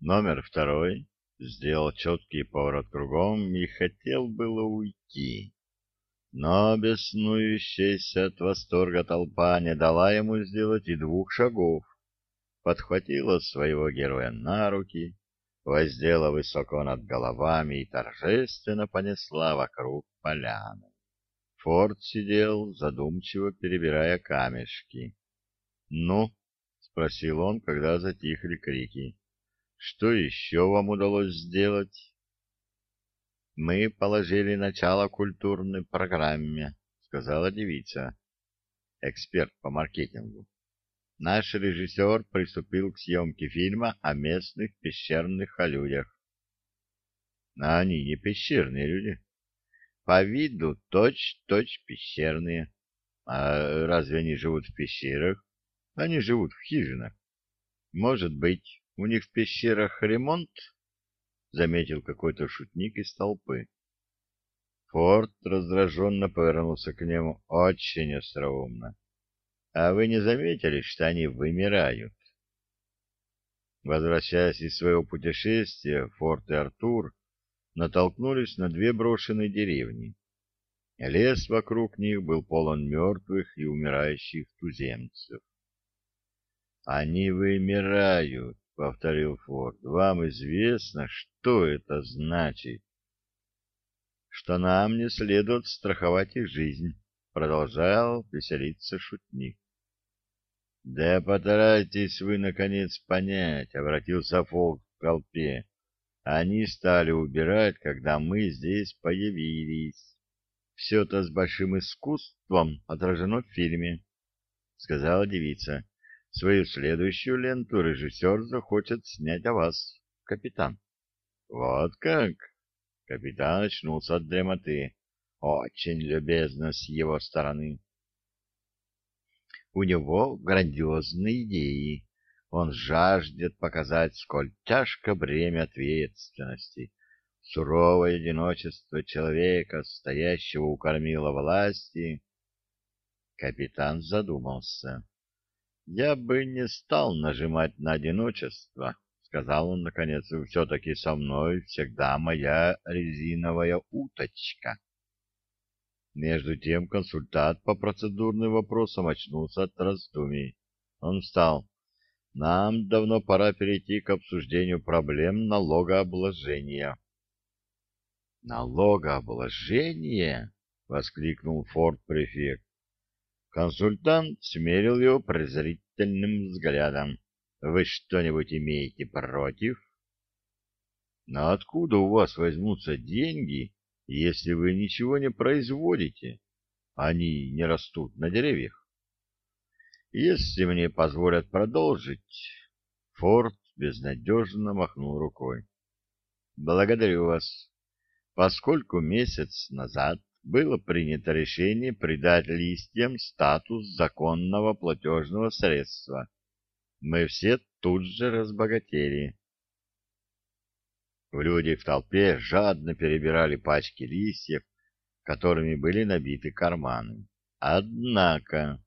Номер второй сделал четкий поворот кругом и хотел было уйти. Но беснующаяся от восторга толпа не дала ему сделать и двух шагов, подхватила своего героя на руки, воздела высоко над головами и торжественно понесла вокруг поляны. Форд сидел, задумчиво перебирая камешки. — Ну? — спросил он, когда затихли крики. — Что еще вам удалось сделать? — Мы положили начало культурной программе, — сказала девица, эксперт по маркетингу. Наш режиссер приступил к съемке фильма о местных пещерных людях. А они не пещерные люди. По виду точь-точь пещерные. А разве они живут в пещерах? Они живут в хижинах. Может быть, у них в пещерах ремонт? Заметил какой-то шутник из толпы. Форд раздраженно повернулся к нему очень остроумно. А вы не заметили, что они вымирают? Возвращаясь из своего путешествия, Форд и Артур натолкнулись на две брошенные деревни. Лес вокруг них был полон мертвых и умирающих туземцев. «Они вымирают», — повторил Форд. «Вам известно, что это значит?» «Что нам не следует страховать их жизнь», — продолжал веселиться шутник. «Да постарайтесь вы, наконец, понять», — обратился Фолк к толпе. Они стали убирать, когда мы здесь появились. Все это с большим искусством отражено в фильме, — сказала девица. Свою следующую ленту режиссер захочет снять о вас, капитан. Вот как? Капитан очнулся от дремоты. Очень любезно с его стороны. У него грандиозные идеи, он жаждет показать, сколь тяжко бремя ответственности, суровое одиночество человека, стоящего у кормила власти. Капитан задумался. «Я бы не стал нажимать на одиночество», — сказал он, наконец, — «все-таки со мной всегда моя резиновая уточка». Между тем консультант по процедурным вопросам очнулся от раздумий. Он встал. Нам давно пора перейти к обсуждению проблем налогообложения. «Налогообложение?» — воскликнул форт-префект. Консультант смерил его презрительным взглядом. «Вы что-нибудь имеете против?» «Но откуда у вас возьмутся деньги, если вы ничего не производите? Они не растут на деревьях». Если мне позволят продолжить, Форд безнадежно махнул рукой. Благодарю вас. Поскольку месяц назад было принято решение придать листьям статус законного платежного средства, мы все тут же разбогатели. Люди в толпе жадно перебирали пачки листьев, которыми были набиты карманы. Однако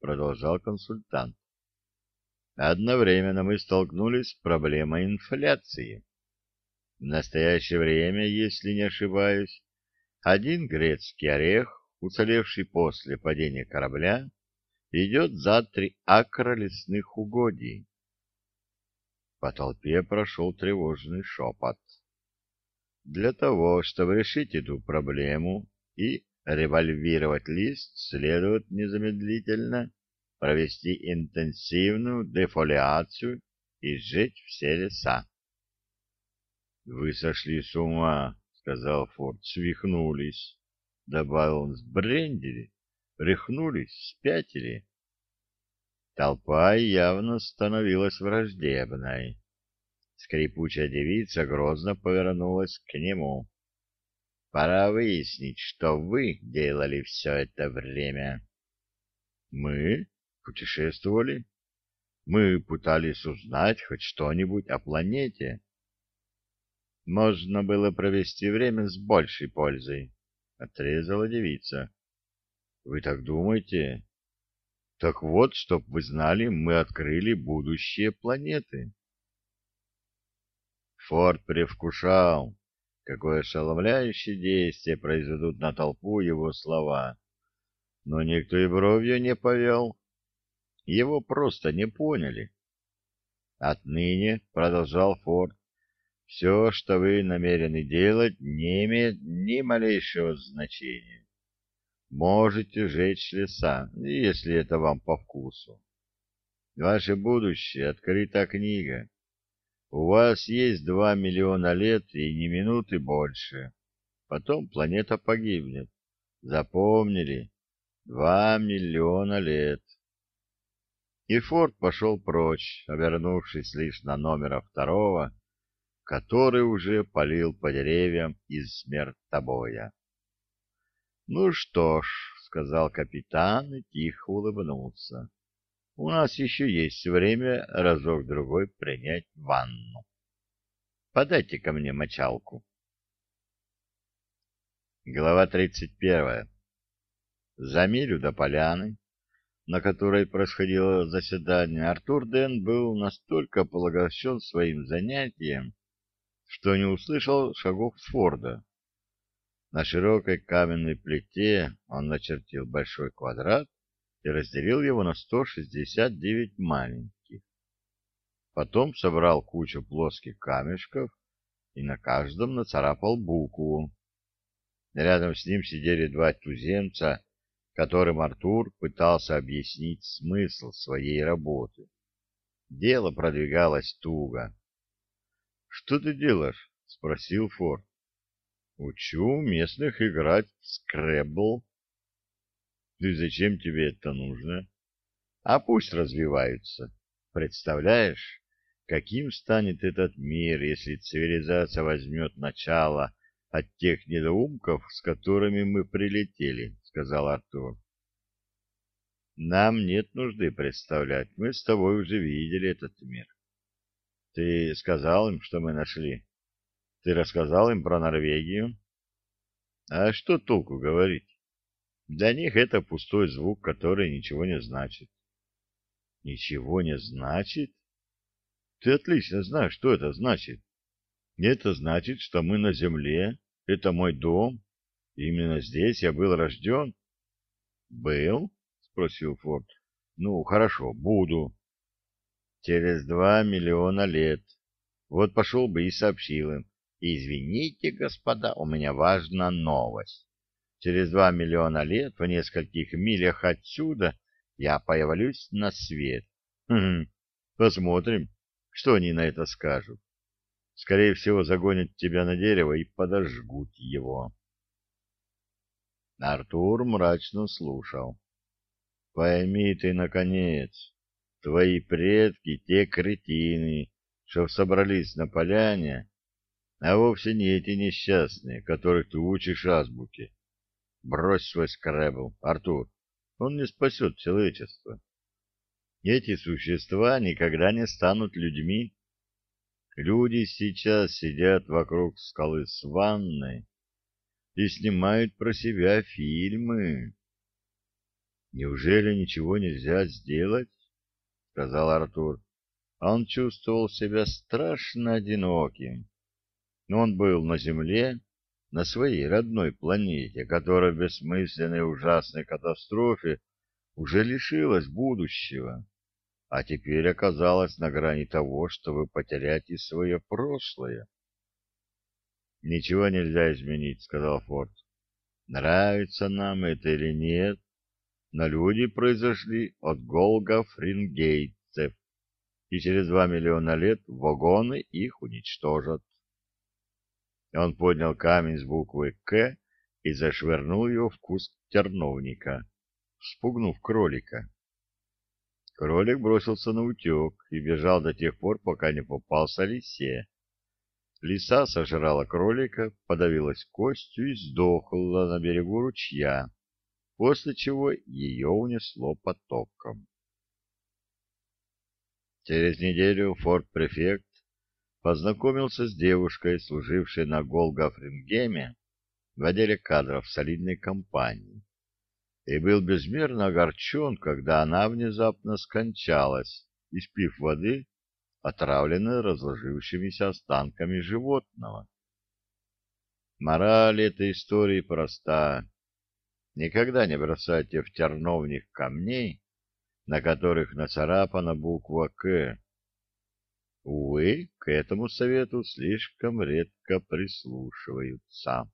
продолжал консультант. Одновременно мы столкнулись с проблемой инфляции. В настоящее время, если не ошибаюсь, один грецкий орех, уцелевший после падения корабля, идет за три акра лесных угодий. По толпе прошел тревожный шепот. Для того, чтобы решить эту проблему и Револьвировать лист следует незамедлительно, провести интенсивную дефолиацию и сжечь все леса. — Вы сошли с ума, — сказал Форд, — свихнулись. Добавил он, сбрендили, рехнулись, спятили. Толпа явно становилась враждебной. Скрипучая девица грозно повернулась к нему. Пора выяснить, что вы делали все это время. Мы путешествовали. Мы пытались узнать хоть что-нибудь о планете. Можно было провести время с большей пользой, — отрезала девица. — Вы так думаете? Так вот, чтоб вы знали, мы открыли будущее планеты. Форд привкушал, какое ошеломляющее действие произведут на толпу его слова. Но никто и бровью не повел. Его просто не поняли. Отныне, — продолжал Форд, — все, что вы намерены делать, не имеет ни малейшего значения. Можете жечь леса, если это вам по вкусу. Ваше будущее — открыта книга. У вас есть два миллиона лет и ни минуты больше. Потом планета погибнет. Запомнили? Два миллиона лет. И Форд пошел прочь, обернувшись лишь на номера второго, который уже полил по деревьям из смертобоя. — Ну что ж, — сказал капитан и тихо улыбнулся, — у нас еще есть время разок-другой принять ванну. Подайте ко мне мочалку. Глава тридцать первая. За милю до поляны на которой происходило заседание, Артур Дэн был настолько поглощен своим занятием, что не услышал шагов Форда. На широкой каменной плите он начертил большой квадрат и разделил его на 169 маленьких. Потом собрал кучу плоских камешков и на каждом нацарапал букву. Рядом с ним сидели два туземца которым Артур пытался объяснить смысл своей работы. Дело продвигалось туго. — Что ты делаешь? — спросил Форд. — Учу местных играть в скребл. — И зачем тебе это нужно? — А пусть развиваются. Представляешь, каким станет этот мир, если цивилизация возьмет начало от тех недоумков, с которыми мы прилетели? сказал Артур. Нам нет нужды представлять. Мы с тобой уже видели этот мир. Ты сказал им, что мы нашли? Ты рассказал им про Норвегию? А что толку говорить? Для них это пустой звук, который ничего не значит. Ничего не значит? Ты отлично знаешь, что это значит. Это значит, что мы на земле, это мой дом, Именно здесь я был рожден? — Был? — спросил Форд. — Ну, хорошо, буду. Через два миллиона лет. Вот пошел бы и сообщил им. Извините, господа, у меня важна новость. Через два миллиона лет, в нескольких милях отсюда, я появлюсь на свет. Хм, посмотрим, что они на это скажут. Скорее всего, загонят тебя на дерево и подожгут его. Артур мрачно слушал. «Пойми ты, наконец, твои предки — те кретины, что собрались на поляне, а вовсе не эти несчастные, которых ты учишь азбуке. Брось свой скребл, Артур, он не спасет человечество. Эти существа никогда не станут людьми. Люди сейчас сидят вокруг скалы с ванной, и снимают про себя фильмы. Неужели ничего нельзя сделать? Сказал Артур. Он чувствовал себя страшно одиноким. Но он был на земле, на своей родной планете, которая в бессмысленной ужасной катастрофе уже лишилась будущего, а теперь оказалась на грани того, чтобы потерять и свое прошлое. Ничего нельзя изменить, сказал Форд. Нравится нам это или нет, но люди произошли от голго-фрингейтцев, и через два миллиона лет вагоны их уничтожат. Он поднял камень с буквы «К» и зашвырнул его в куст терновника, спугнув кролика. Кролик бросился на утек и бежал до тех пор, пока не попался лисе. Лиса сожрала кролика, подавилась костью и сдохла на берегу ручья, после чего ее унесло потоком. Через неделю форт-префект познакомился с девушкой, служившей на Голгафрингеме в отделе кадров солидной компании, и был безмерно огорчен, когда она внезапно скончалась, испив воды отравленное разложившимися останками животного. Мораль этой истории проста. Никогда не бросайте в терновник камней, на которых нацарапана буква «К». Увы, к этому совету слишком редко прислушиваются.